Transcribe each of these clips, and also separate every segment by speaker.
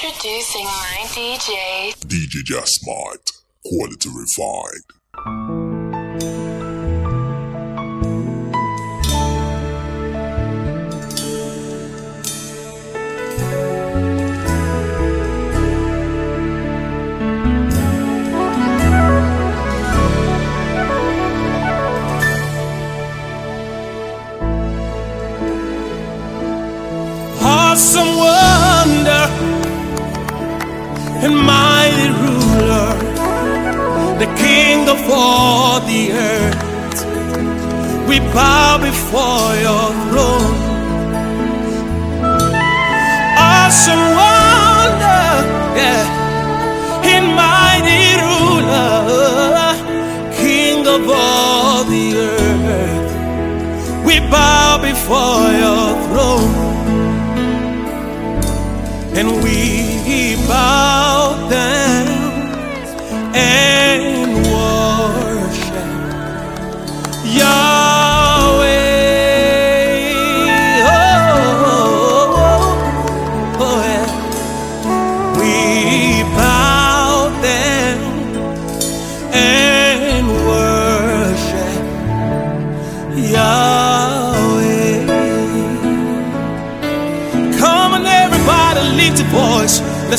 Speaker 1: Introducing my DJ.
Speaker 2: DJ Just Smart. Quality refined.
Speaker 3: for the earth. We bow before your throne. Awesome wonder, yeah, in mighty ruler, King of all the earth. We bow before your throne, and we bow down. And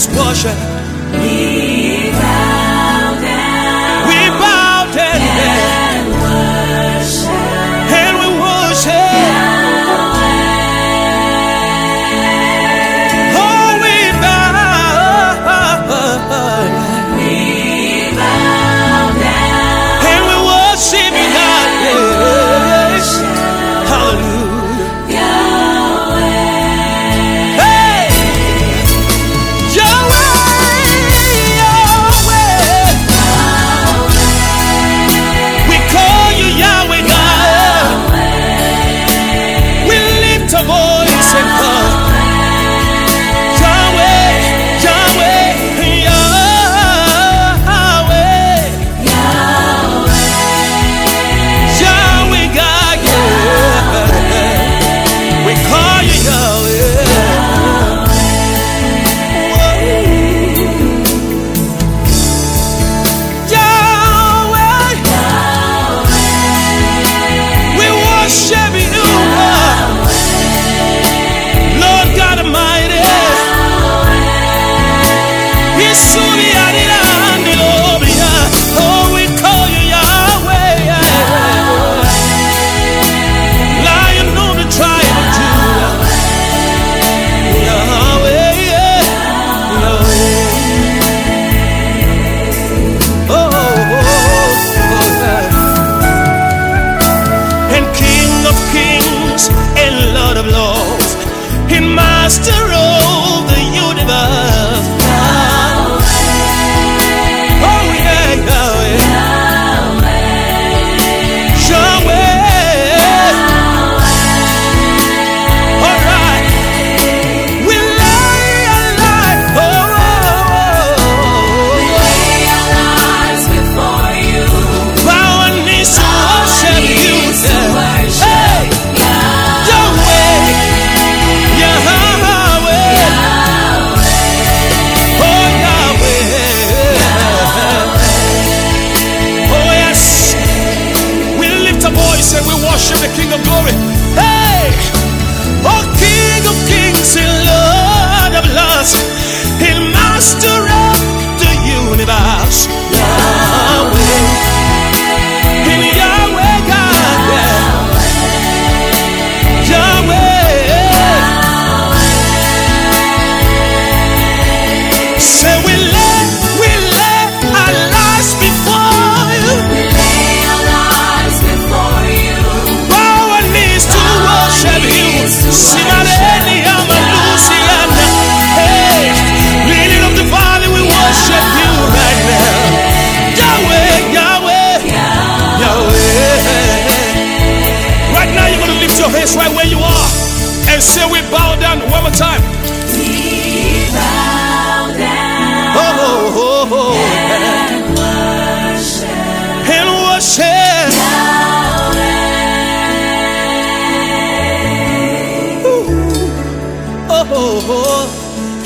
Speaker 3: let's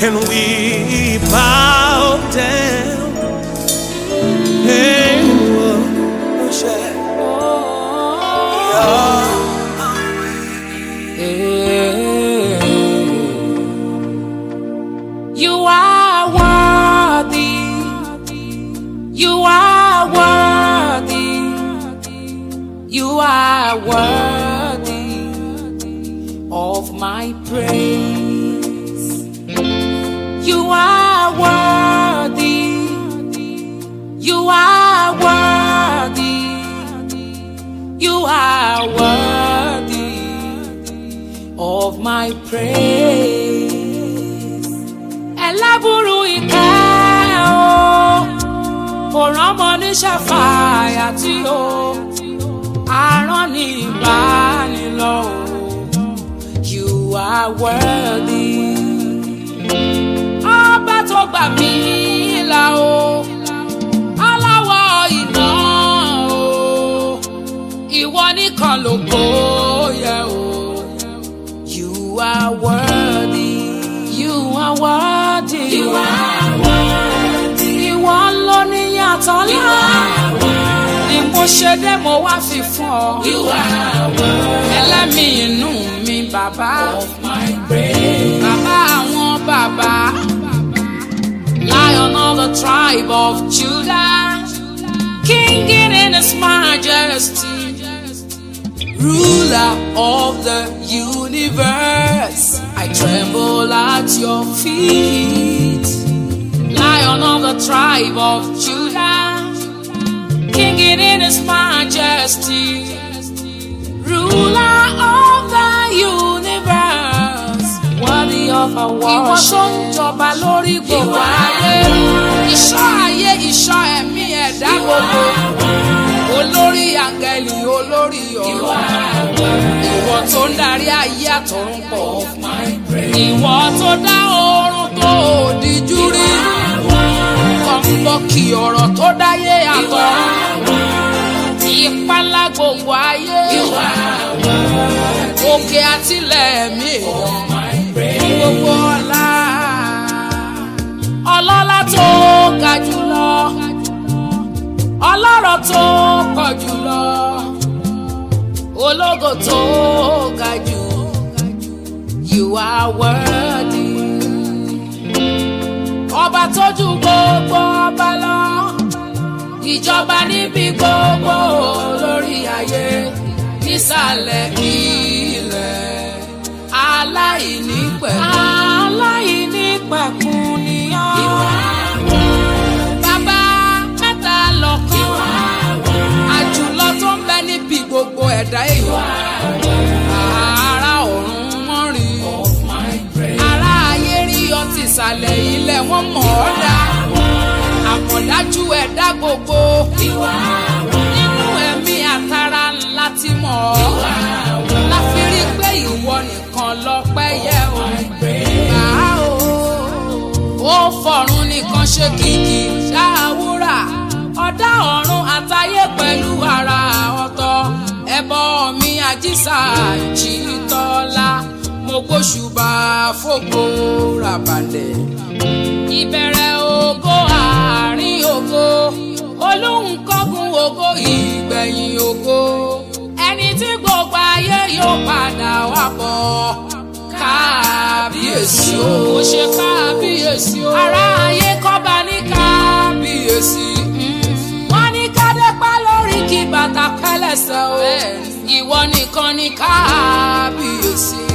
Speaker 4: and
Speaker 3: we bow
Speaker 4: praise. Ẹlẹ́bùrú ìkẹ́ o, kò rọ́mọ ní ṣàfàyà tí o, àrán ní ìbánilọ o. You are worthy. Ọba tó gbà mí là o, ìwọ nìkan lógo yẹ ńlá. Ni mo ṣe dé mo wá fi fún ọ. You are worthy. Ẹlẹ́mìí inú mi bàbá. Of my praise. Bàbá àwọn bàbá. Lion of the tribe of Judah. King in his majesty ruler of the universe. I tremble at your feet. Lion of the tribe of Judah, King in his majesty, ruler of the universe, worthy of our worship. Ìwọ tó ń jọba lórí gbogbo ayé, ìṣọ́ ayé, ìṣọ́ ẹ̀mí ẹ̀dá gbogbo. olórí àgẹ̀lì olórí ọ̀rọ̀ ìwọ tó ń darí ayé àtọ̀run pọ̀. Ìwọ tó dá oorun tó òdìjú rí kọ̀ǹbọ̀kì ọ̀rọ̀ tó dáyé àtọ̀run ìpalá gbogbo ayé. Òkè àtìlẹ̀ èèyàn gbogbo ọlá ọlọ́lá tó ga jùlọ. Ọlọ́rọ̀ tó pọ̀ jùlọ. Ológo tó ga jù. You are worthy ọba tó ju gbogbo ọba lọ. Ìjọba níbi gbogbo lórí ayé. Nísàlẹ̀ ilẹ̀ aláìnípẹ̀kun aláìnípẹ̀kun ni ọ́. Bàbá mẹ́ta lọ́kàn àjùlọ tó ń bẹ níbi gbogbo ẹ̀dá èèyàn ìsàlẹ̀ ilẹ̀ wọ́n mọ̀ ọ́ dá. Àmọ̀dájú ẹ̀dá gbogbo. Nínú ẹ̀mí àtàrà ńlá tí mọ̀ ọ́. Láfi rí pé ìwọ nìkan lọ́pẹ́ yẹ o. Gbà o. Ó fọ̀run nìkan ṣe kìkì. Ṣáàwúrà ọ̀dá ọ̀run àtayé pẹ̀lú ara ọ̀tọ̀. Ẹbọ mi àjíṣà jìtọ́lá mo gbóṣùbà fògo ràbàlẹ̀ ìbẹ̀rẹ̀ ògo àárín ògo. Olóhùn kọ́gun ògo ìgbẹ̀yìn ògo. Ẹni tí gbogbo ayé yóò padà wá bọ̀. Kábíyèsí o. Mo ṣe kábíyèsí o. Ará ayé ní kábíyèsí. Wọ́n ní lórí kí bàtà pẹ́lẹ́sẹ̀ o. Ìwọ nìkan ní kábíyèsí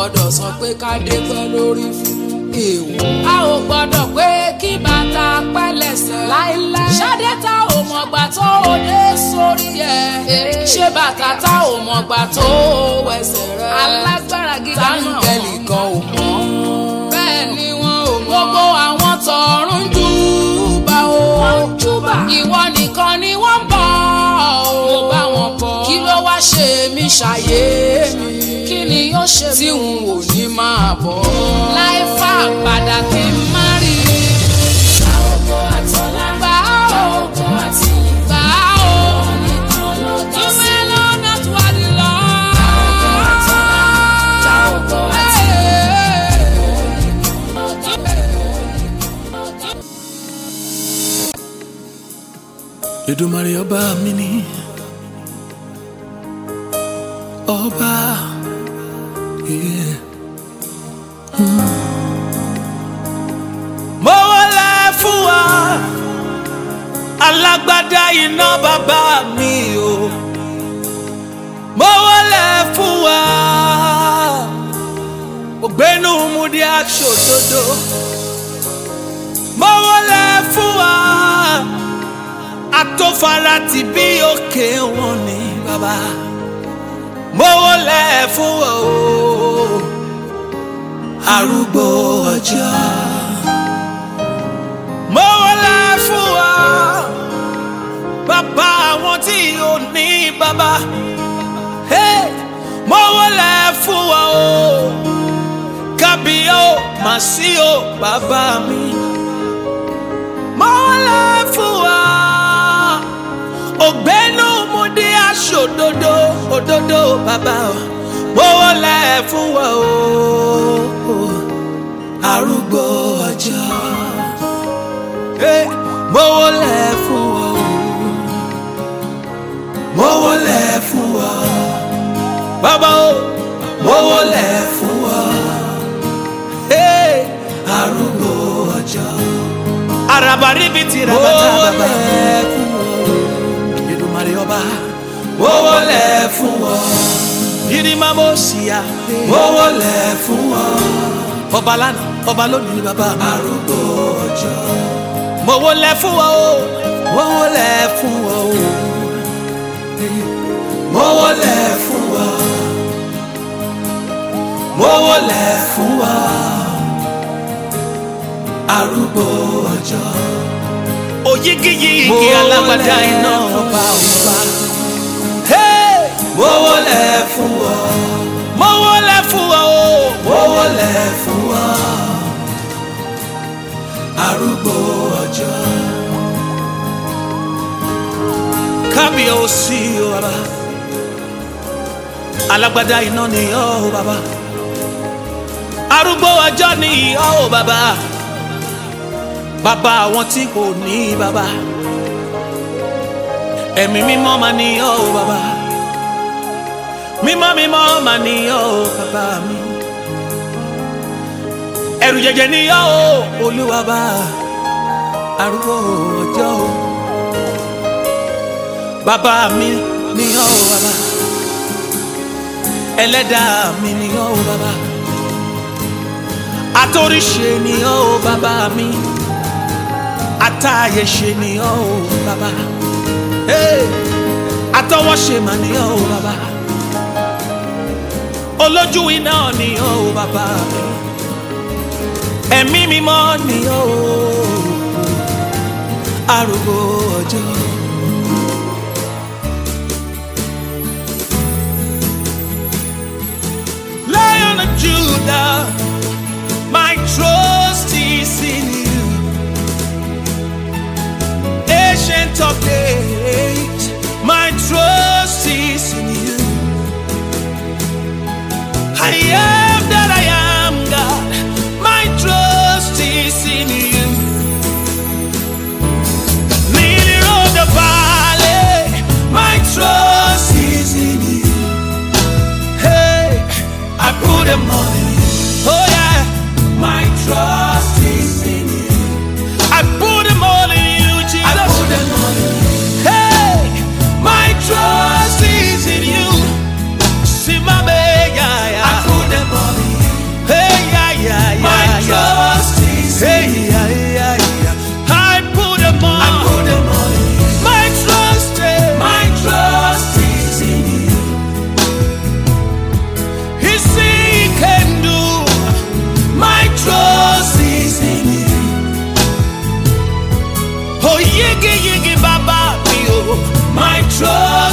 Speaker 4: gbọ́dọ̀ sọ pé kádẹ́pá lórí fún èèwọ̀ a ò gbọ́dọ̀ pé kí bàtà pẹ́lẹ́sẹ̀ láíláí. Ṣadé tá ò mọ̀gbà tó o dé sórí ẹ̀. Ṣé bàtà tá ò mọ̀gbà tó o wẹsẹ̀ rẹ̀? Alágbára gíga náà táǹgẹ̀lì kan ò mọ̀? Bẹ́ẹ̀ ni wọn ò mọ̀. Gbogbo àwọn tọ̀run júbà èmi ṣàyè mi. Kí ni yóò ṣe tí n ò ní máa bọ̀. Láì fà padà kí n má rí i.
Speaker 3: ọba mi ni. Ọba. Mo wọlé fún wa. Alágbádá iná bàbá mi o. Mo wọlé fún wa. Ògbénu múdi aṣòdodo mo wọlé fún wa. Àtòfara ti bí òkè wọn ní bàbá mo wọlé fún wa o. Arúgbó ọjọ́ mo wọlé fún wa. Bàbá àwọn tí ò ní bàbá. Hey, mo wọlé fún wa o. Kábíyó màsíò bàbá mi. Mo wọlé fún wa dé aṣòdodo òdodo bàbá o. Mo wọlé fún wa o. Arúgbó ọjọ́. Hey, mo wọlé fún wa o. Mo wọlé fún wa. Bàbá o mo wọlé fún wa. Hey, arúgbó ọjọ́. Arabaribi ti rabata bàbá. Èdùmàrè ọba mo wọlé fún wa yirimamo siya mo wọlé fún wa ọba lánàá ọba lónìí ni bàbá arúgbó ọjọ́. Mo wọlé fún wa o. Mo wọlé fún wa o. Mo wọlé fún wa. Mo wọlé fún wa. Arúgbó ọjọ́. Òyigiyigi alágbádá iná ọba ọba mo wọlé fún wa. Mo wọlé fún wa o. Mo wọlé fún wa. Arúgbó ọjọ́. Kábíyèsí o bàbá. Alágbádá iná ni ọ́ o bàbá. Arúgbó ọjọ́ ni ọ́ o bàbá. Bàbá àwọn tí kò ní bàbá. Ẹ̀mí mímọ́ máa ní ọ́ o bàbá mímọ́ mímọ́ máa ní ọ́ bàbá mi. Ẹ̀rù jẹjẹ ní ọ́ olúwa bá. Arúgbó ọjọ́ bàbá mi ní ọ́ bàbá. Ẹlẹ́dàá mi ní ọ́ bàbá. Àtòríṣe ní ọ́ bàbá mi. Àtàyèṣe ní ọ́ bàbá. Hey! àtọwọ́ṣe mà ní ọ́ bàbá olójú iná ọ́ o bàbá ẹ̀mí mímọ́ ọ́ o arúgbó ọjọ́. Lion of Judah, my trust is in you. Ancient of days, my trust is in you. Put them money. Oh yeah, my trust My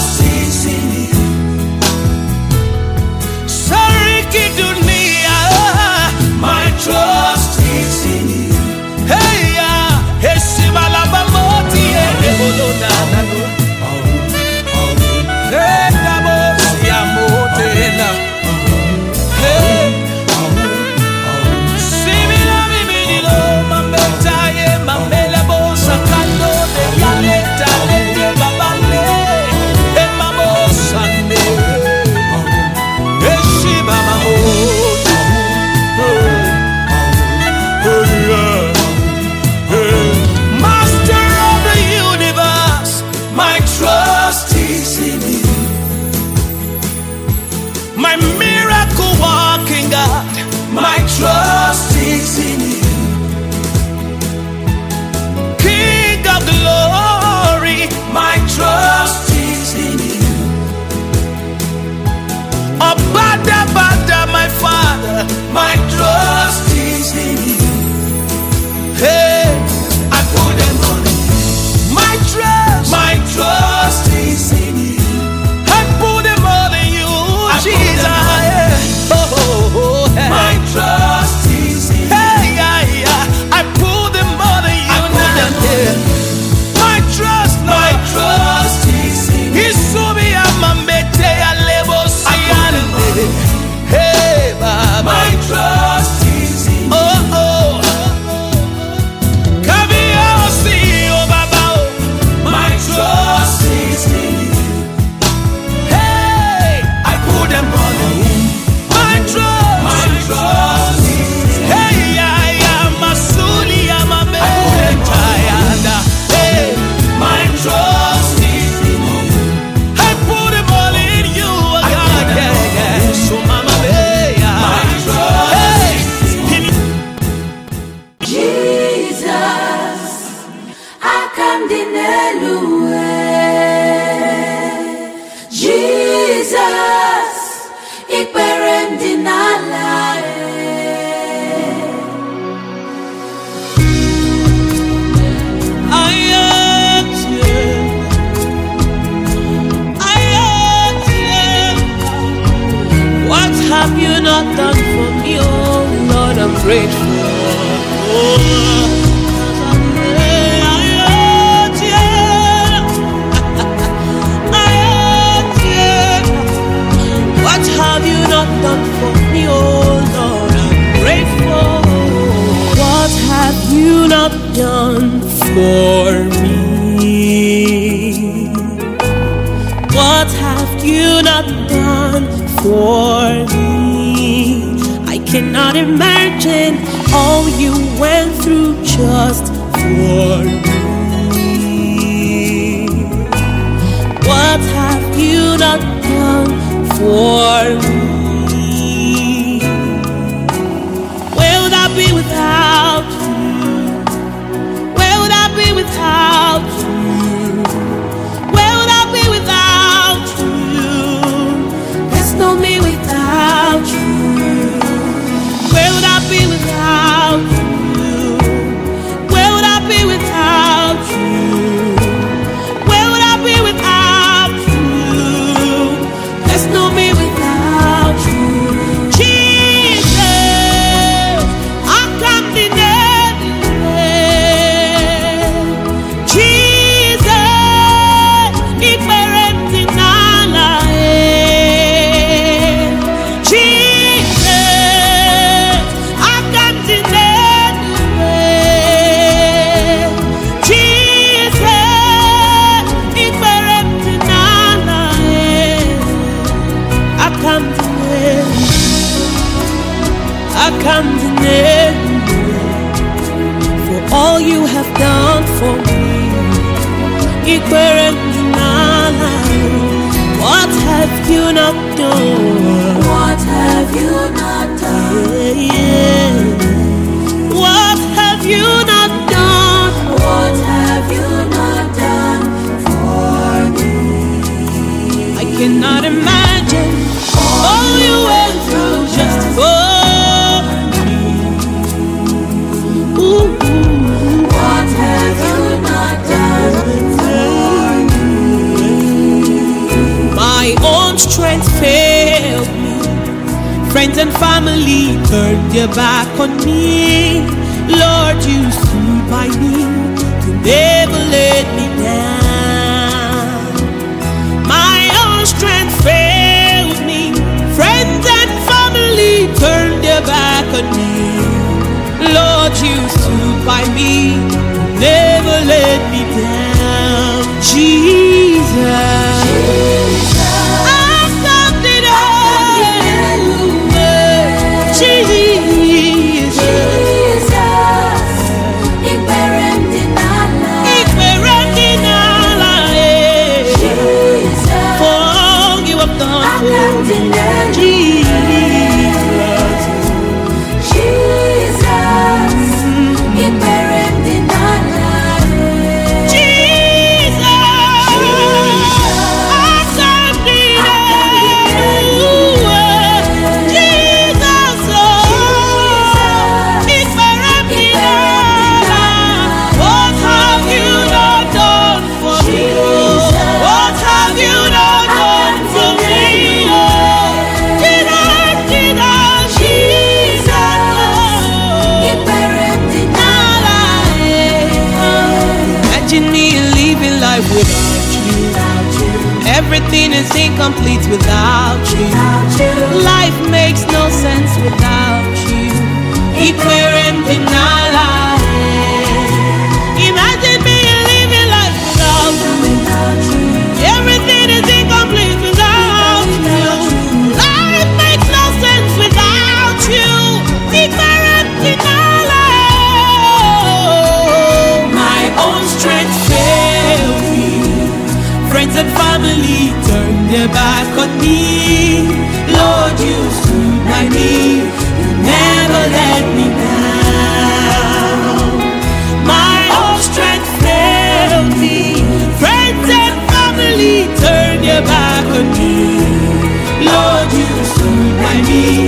Speaker 5: have you not done for me? Oh Lord, I'm grateful. Oh. What have you not done for me, oh Lord? I'm grateful. What have you not done for me? What have you not done for me? cannot imagine all you went through just for me. What have you not done for me? strength failed me. Friends and family turned their back on me. Lord, you stood by me. You never let me down. My own strength failed me. Friends and family turned their back on me. Lord, you stood by me. You never let me down. Jesus.
Speaker 6: Is incomplete without you. Life makes no sense without you. Ikwere Lord, you stood by me. You never let me down. My own strength failed me. Friends and family turned their back on me. Lord, you stood by me.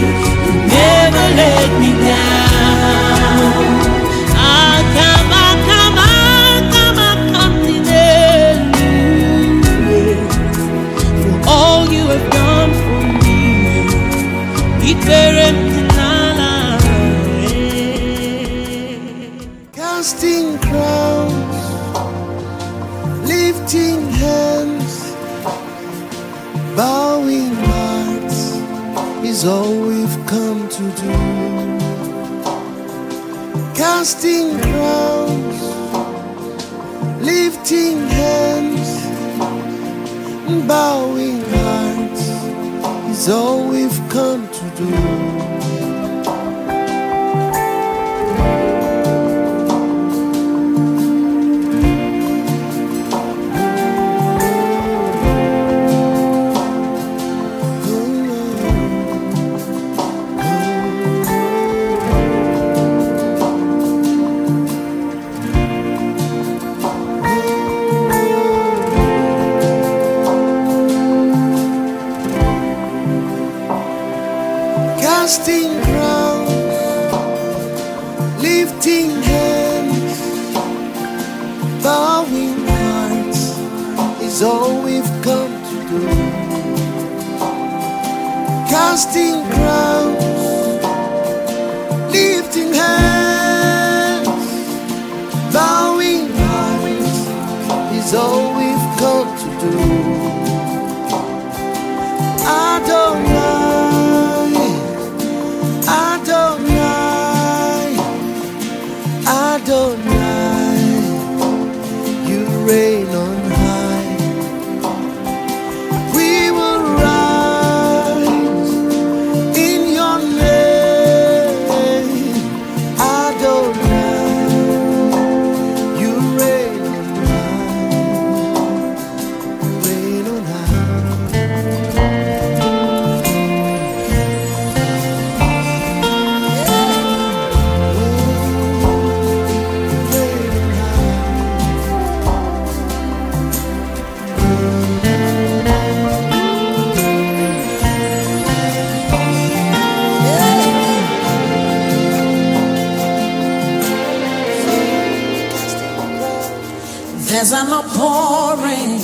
Speaker 7: There's an outpouring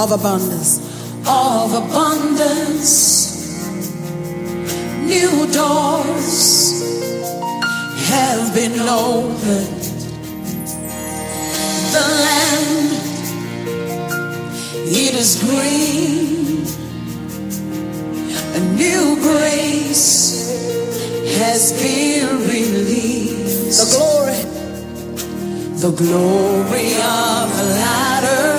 Speaker 7: of abundance, of abundance. New doors have been opened. The land, it is green. A new grace has been released. The glory. The glory of the latter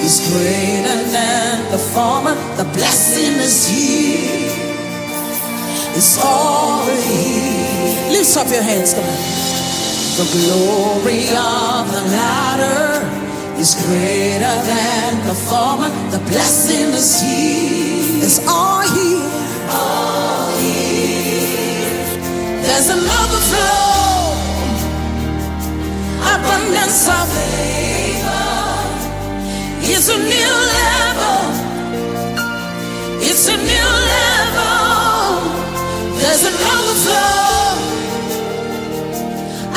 Speaker 7: is greater than the former. The blessing is here. It's all here. Lift up your hands, come on. The glory of the latter is greater than the former. The blessing is here. It's all here. All here. There's an overflow abundance of favor. It's a new level. It's a new level. There's an overflow.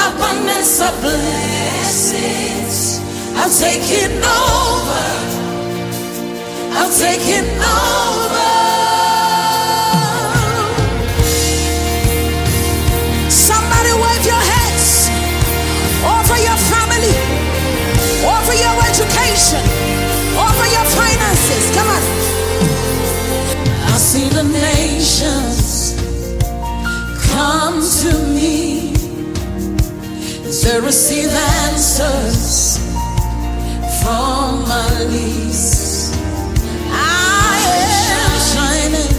Speaker 7: Abundance of blessings. I'm taking over. I'm taking over. Nations come to me to receive answers from my knees. I am shining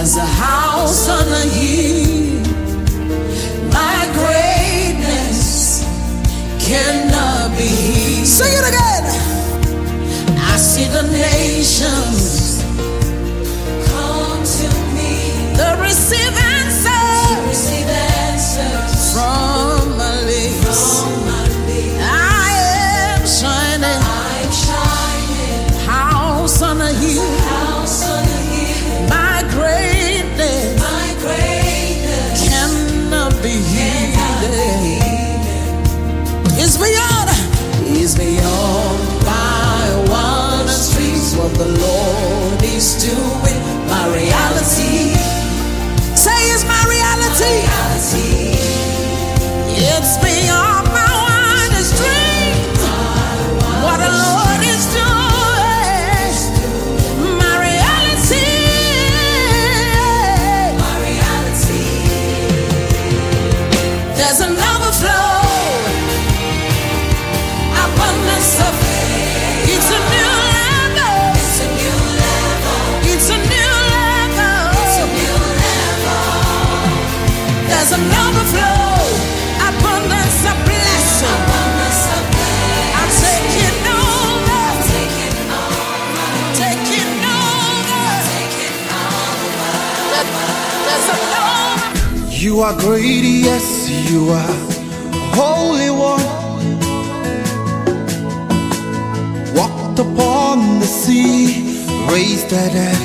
Speaker 7: as a house on a hill. My greatness cannot be hid. Sing it again. I see the nations The receive
Speaker 8: are great, yes, you are holy one. Walked upon the sea, raised the dead.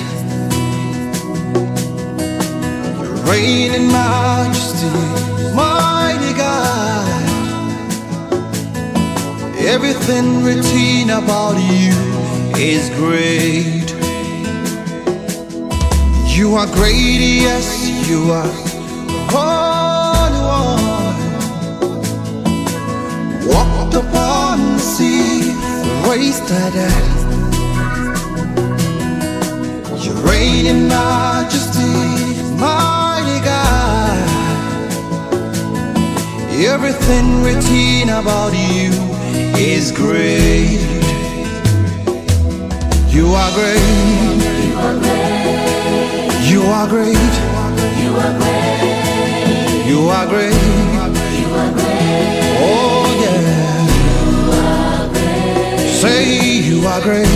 Speaker 8: Reign in majesty, mighty God. Everything written about you is great. You are great, yes, you are holy one. Walked upon the sea, raised the dead. You reign in majesty, mighty God. Everything written about you is great. You are great. You are great. You are great. You are great. Oh yeah. Say you are great.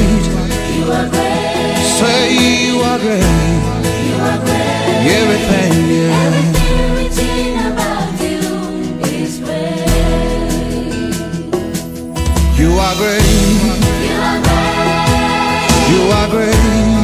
Speaker 8: You are great. Say you are great. You are great. Everything, yeah. You is great. You are great. You are great. Oh,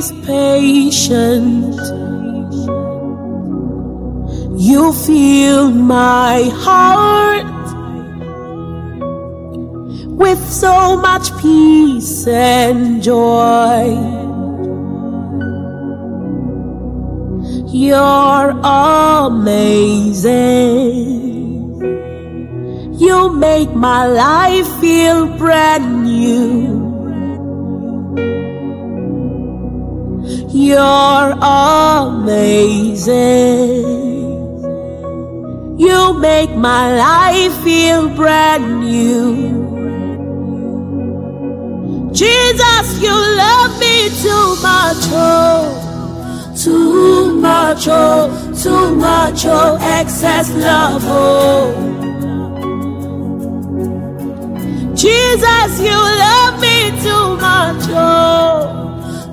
Speaker 5: is patient. You fill my heart with so much peace and joy. You're amazing. You make my life feel brand new. You're amazing. You make my life feel brand new. Jesus, you love me too much, oh, too much, oh, too much, oh, excess love, oh. Jesus, you love me too much, oh,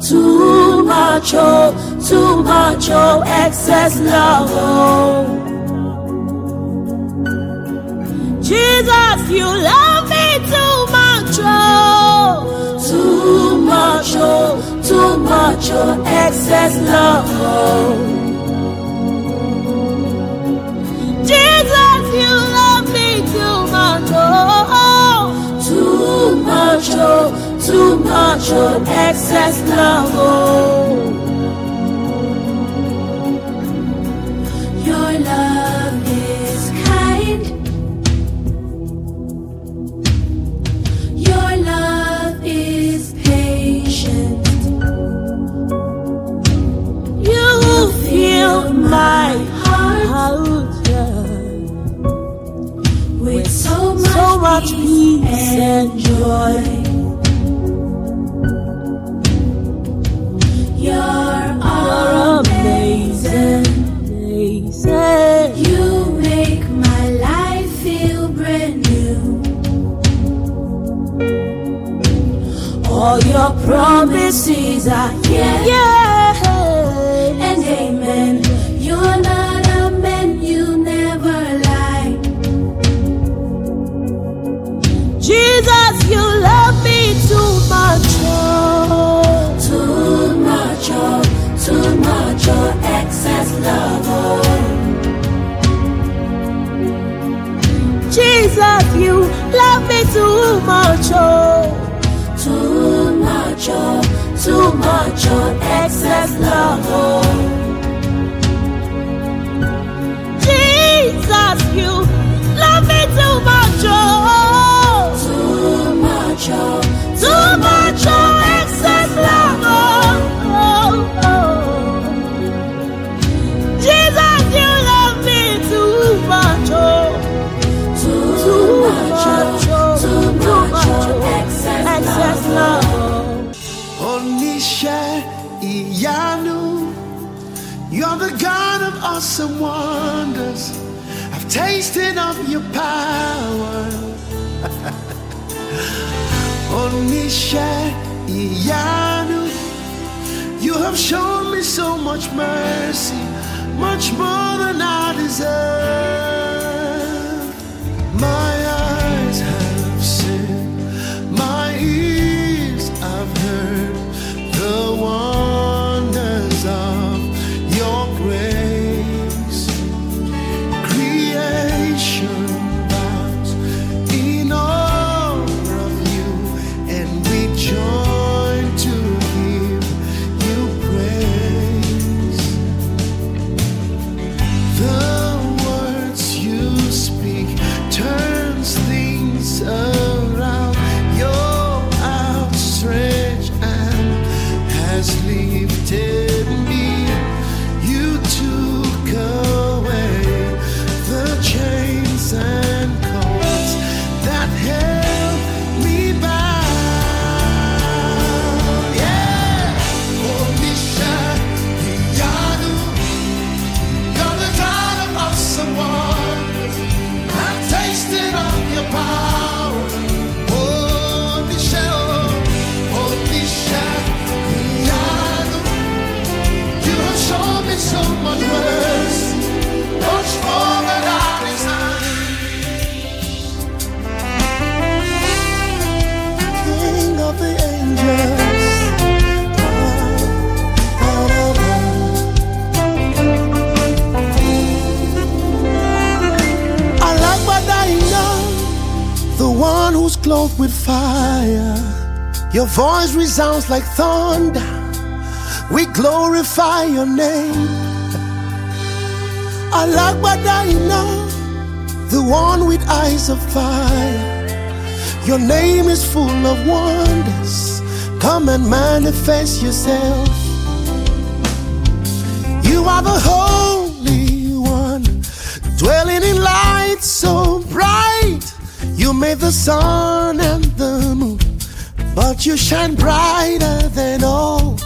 Speaker 5: too much, oh, too much, oh, excess love, oh. Jesus, you love me too much, oh, too much, oh, too much, oh, excess love, oh. Jesus, you love me too much, oh, too much, oh, too much, oh, excess love, oh.
Speaker 9: Your love is kind. Your love is patient.
Speaker 5: You fill my heart
Speaker 9: with so much,
Speaker 5: so much
Speaker 9: peace and
Speaker 5: joy. Are yes,
Speaker 9: Yeah.
Speaker 5: and
Speaker 9: And amen. You're not a man, you never lie.
Speaker 5: Jesus, you love me too much. Oh.
Speaker 9: Too much, oh, too much, oh, excess love, oh.
Speaker 5: Jesus, you love me too much. Oh.
Speaker 9: Oh, excess love, oh.
Speaker 6: Awesome wonders. I've tasted of your power. Oníṣẹ́ ìyanu, you have shown me so much mercy, much more than I deserve. My like thunder. We glorify your name. Alagbadaina, the one with eyes of fire. Your name is full of wonders. Come and manifest yourself. You are the Holy One, dwelling in light so bright. You made the sun and the moon, you shine brighter than all.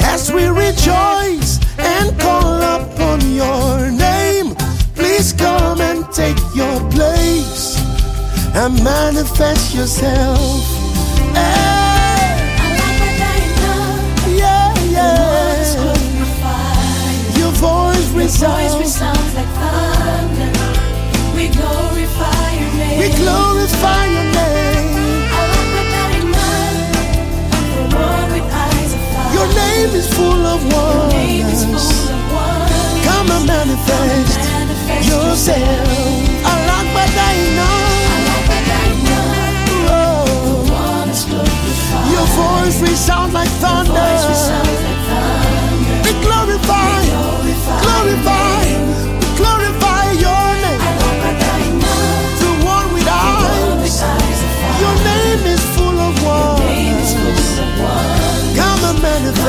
Speaker 6: As we rejoice and call upon your name, please come and take your place and manifest yourself. Hey, yeah, yeah. Your voice resounds.
Speaker 9: like thunder. We glorify your name.
Speaker 6: We glorify name is full of wonders. Come and manifest yourself. Alagbadaina. Oh,
Speaker 9: fire.
Speaker 6: Your voice resounds like thunder.
Speaker 9: Voice resounds like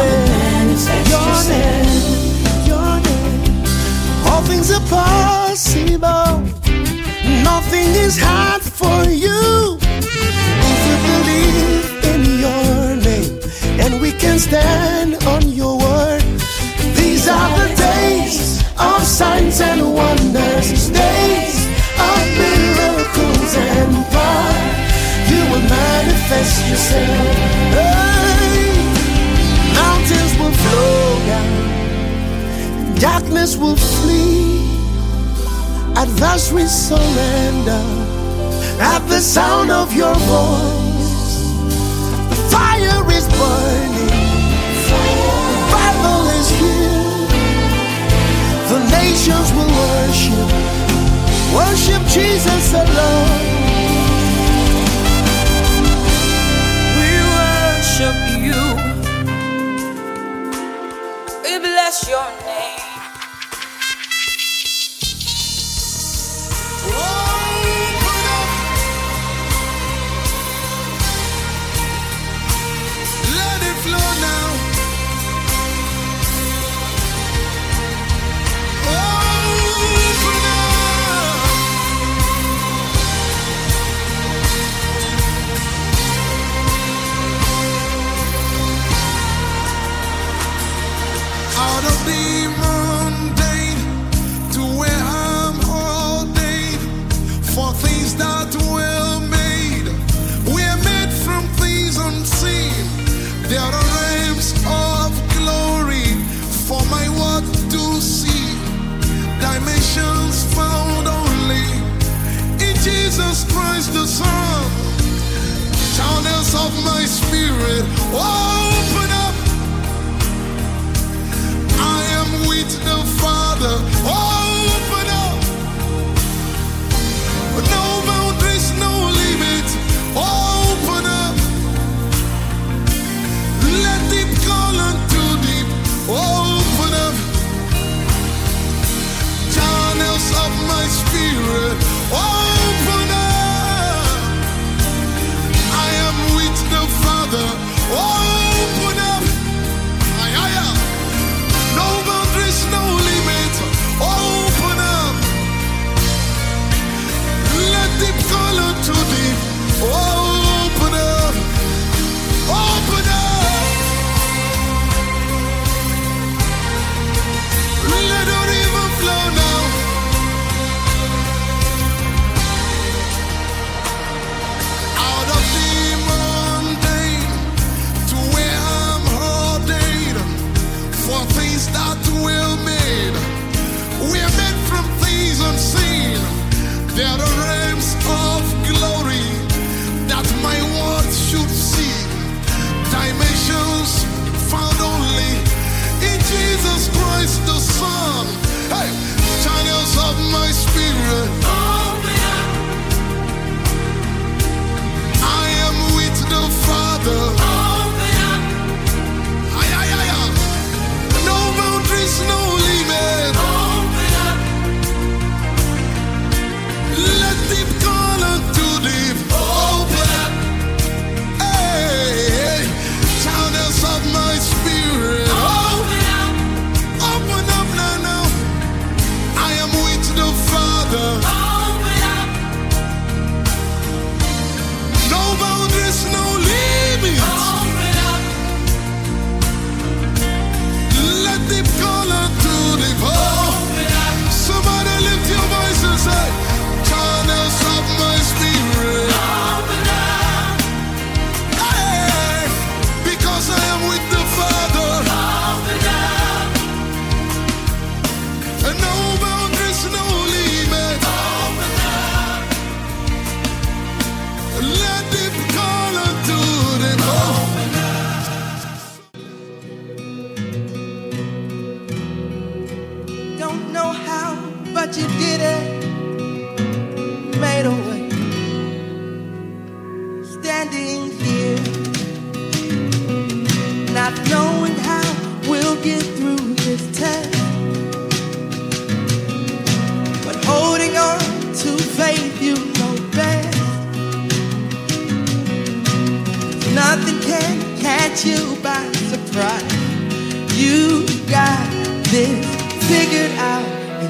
Speaker 6: manifest your name, your name. All things are possible. Nothing is hard for you. If we believe in your name and we can stand on your word. These are the days of signs and wonders, days of miracles and power. You will manifest yourself. Darkness will flee. Adversaries surrender at the sound of your voice. The fire is burning, the revival is here. The nations will worship, worship Jesus alone.
Speaker 10: We worship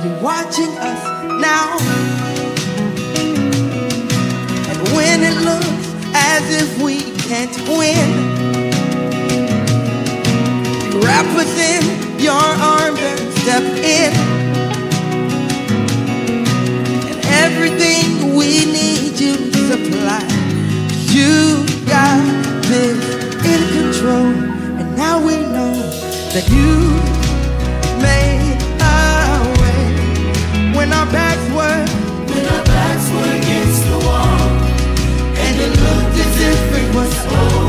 Speaker 11: you're watching us now. And when it looks as if we can't win, wrap us in your arms and step in. And everything we need you supply. You got this in control, and now we know that you. when our backs were when our backs were against the wall, and it looked as if it was over.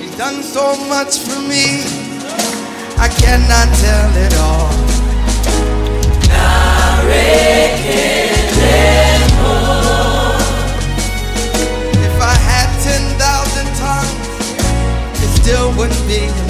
Speaker 11: He's done so much for me, I cannot tell it all. If I had 10,000 it still wouldn't be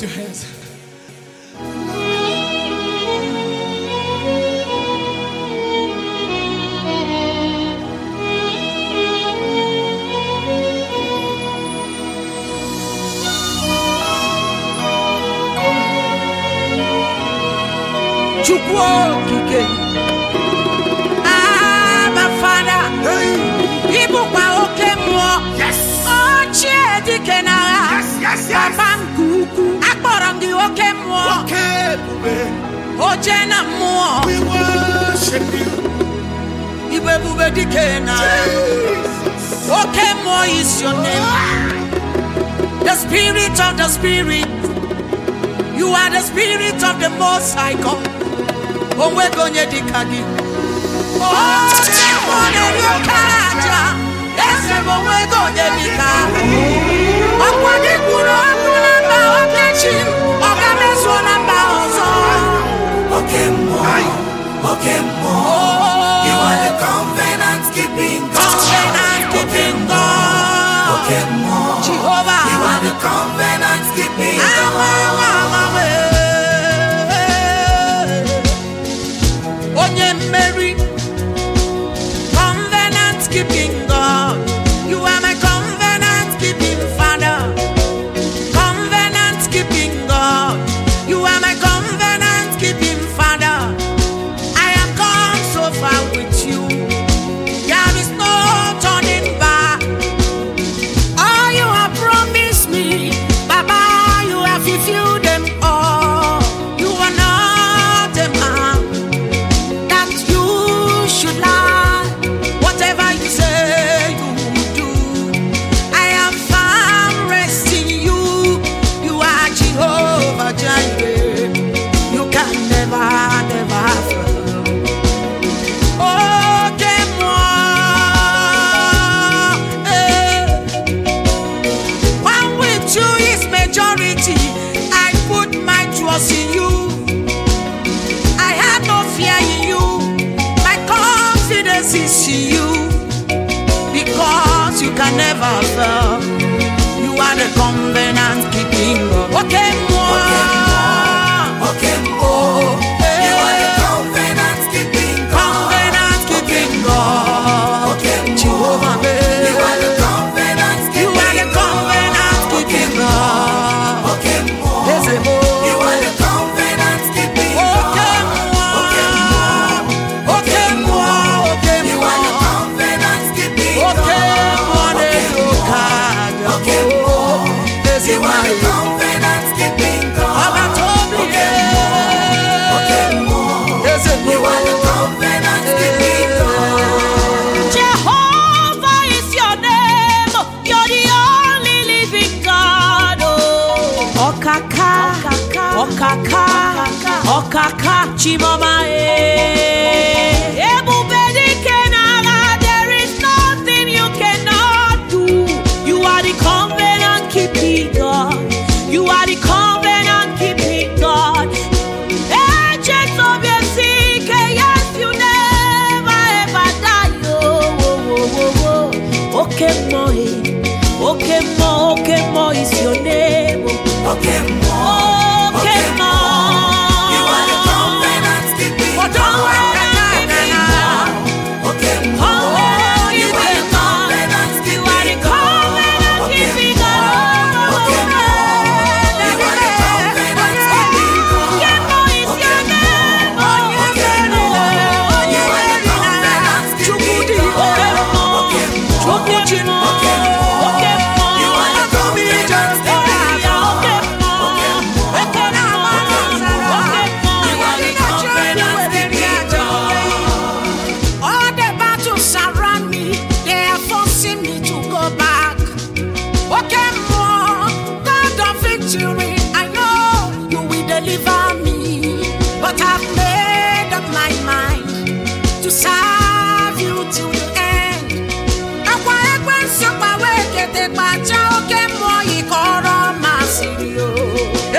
Speaker 12: Two your hands.
Speaker 13: ebube. Oche na mmụọ.
Speaker 12: We worship you.
Speaker 13: Ibe ebube dike na. Oke mmụọ is your name. The spirit of the spirit. You are the spirit of the most high God. Onwego onye dịka gị. Onye mmụọ na-eri oke aja. Eze m onwego onye dịka. Ọkwa gị kwuru ọkụ na mba
Speaker 14: oke chi. broken. Oh. You are the covenant keeping God.
Speaker 13: Covenant keeping God.
Speaker 14: Oh,
Speaker 13: resist
Speaker 14: you because you can never fail. You are the covenant keeping God. Okay.
Speaker 15: chimoma
Speaker 14: eh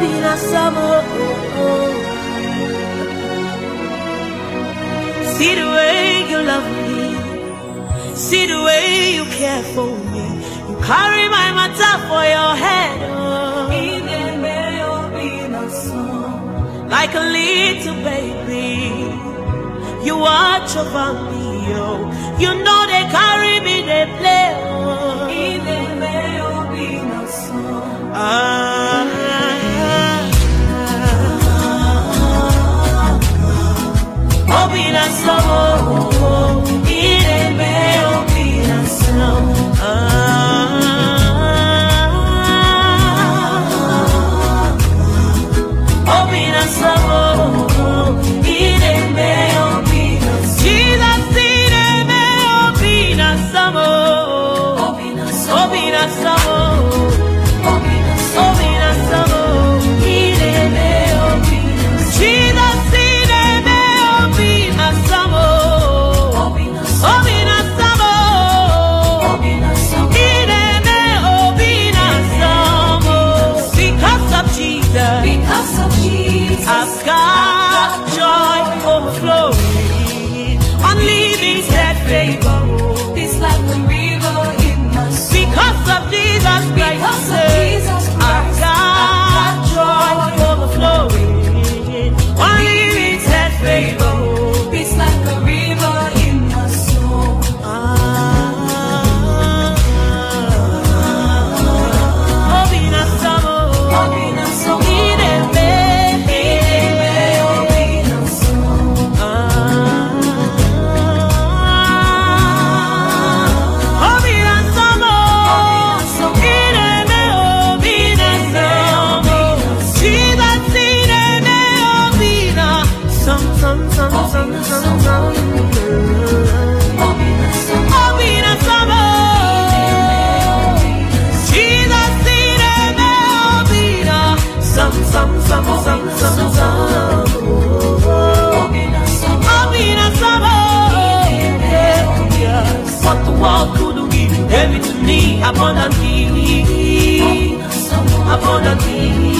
Speaker 5: bila samo See the way you love me See the way you care for me You carry my matter for your head oh. Like a little baby You watch over me oh. You know they carry me, they play oh. Ah
Speaker 4: happiness, oh,
Speaker 6: oh.
Speaker 5: Abundantly. Abundantly.